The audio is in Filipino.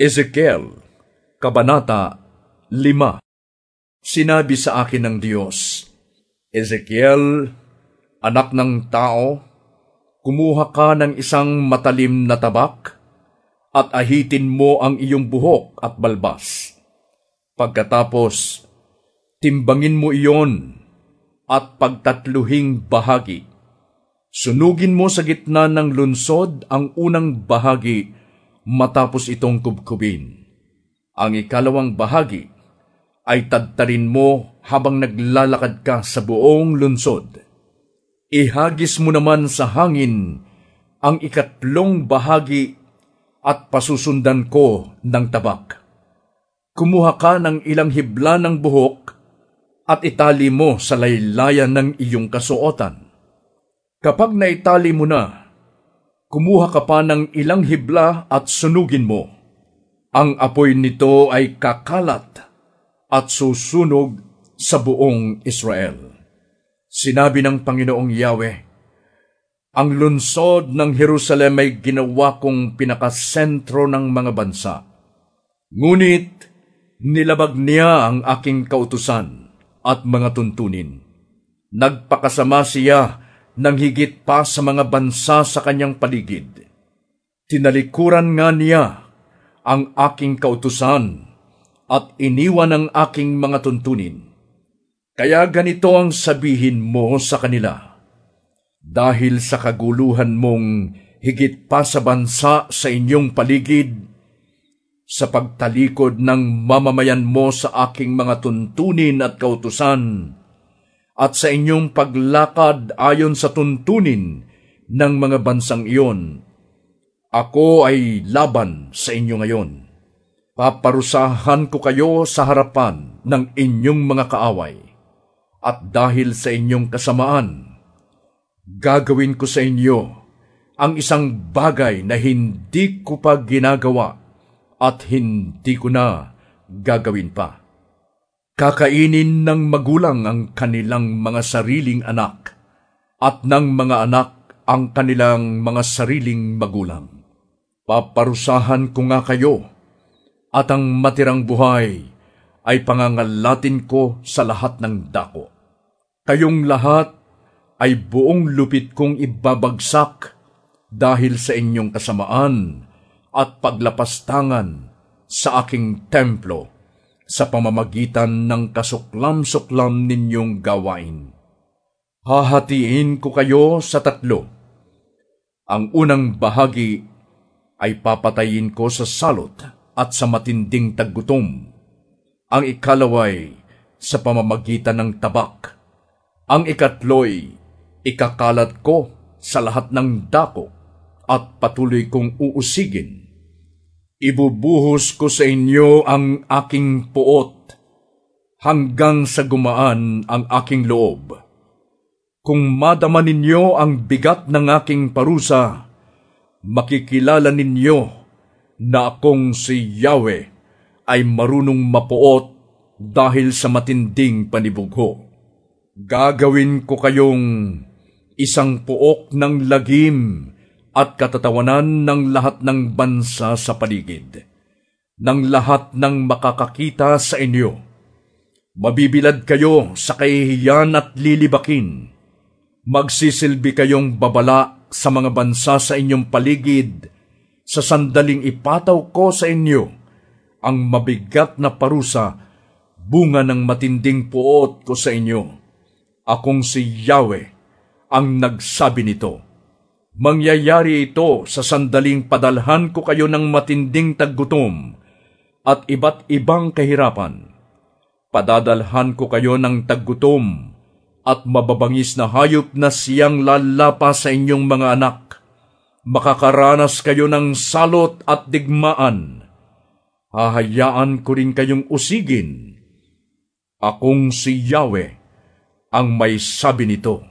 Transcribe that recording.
Ezekiel, Kabanata 5 Sinabi sa akin ng Diyos, Ezekiel, anak ng tao, kumuha ka ng isang matalim na tabak at ahitin mo ang iyong buhok at balbas. Pagkatapos, timbangin mo iyon at pagtatluhing bahagi. Sunugin mo sa gitna ng lunsod ang unang bahagi matapos itong kubkubin. Ang ikalawang bahagi ay tadtarin mo habang naglalakad ka sa buong lunsod. Ihagis mo naman sa hangin ang ikatlong bahagi at pasusundan ko ng tabak. Kumuha ka ng ilang hibla ng buhok at itali mo sa laylayan ng iyong kasuotan. Kapag naitali mo na, Kumuha ka pa ng ilang hibla at sunugin mo. Ang apoy nito ay kakalat at susunog sa buong Israel. Sinabi ng Panginoong Yahweh, Ang lunsod ng Jerusalem ay ginawa kong pinakasentro ng mga bansa. Ngunit nilabag niya ang aking kautusan at mga tuntunin. Nagpakasama siya nang higit pa sa mga bansa sa kanyang paligid. Tinalikuran nga niya ang aking kautusan at iniwan ang aking mga tuntunin. Kaya ganito ang sabihin mo sa kanila. Dahil sa kaguluhan mong higit pa sa bansa sa inyong paligid, sa pagtalikod ng mamamayan mo sa aking mga tuntunin at kautusan, at sa inyong paglakad ayon sa tuntunin ng mga bansang iyon. Ako ay laban sa inyo ngayon. Paparusahan ko kayo sa harapan ng inyong mga kaaway. At dahil sa inyong kasamaan, gagawin ko sa inyo ang isang bagay na hindi ko pa ginagawa at hindi ko na gagawin pa. Kakainin ng magulang ang kanilang mga sariling anak at ng mga anak ang kanilang mga sariling magulang. Paparusahan ko nga kayo at ang matirang buhay ay pangangalatin ko sa lahat ng dako. Kayong lahat ay buong lupit kong ibabagsak dahil sa inyong kasamaan at paglapastangan sa aking templo sa pamamagitan ng kasuklam-suklam ninyong gawain. Hahatiin ko kayo sa tatlo. Ang unang bahagi ay papatayin ko sa salot at sa matinding taggutom. Ang ikalaway sa pamamagitan ng tabak. Ang ikatloy, ikakalat ko sa lahat ng dako at patuloy kong uusigin Ibubuhos ko sa inyo ang aking puot hanggang sa gumaan ang aking loob. Kung madama ninyo ang bigat ng aking parusa, makikilala ninyo na akong si Yahweh ay marunong mapuot dahil sa matinding panibugho. Gagawin ko kayong isang puok ng lagim at katatawanan ng lahat ng bansa sa paligid, ng lahat ng makakakita sa inyo. Mabibilad kayo sa kahihiyan at lilibakin. Magsisilbi kayong babala sa mga bansa sa inyong paligid sa sandaling ipataw ko sa inyo ang mabigat na parusa bunga ng matinding puot ko sa inyo. Akong si Yahweh ang nagsabi nito Mangyayari ito sa sandaling padalhan ko kayo ng matinding taggutom at iba't ibang kahirapan. Padadalhan ko kayo ng taggutom at mababangis na hayop na siyang lalapa sa inyong mga anak. Makakaranas kayo ng salot at digmaan. Hahayaan ko rin kayong usigin. Akong si Yahweh ang may sabi nito.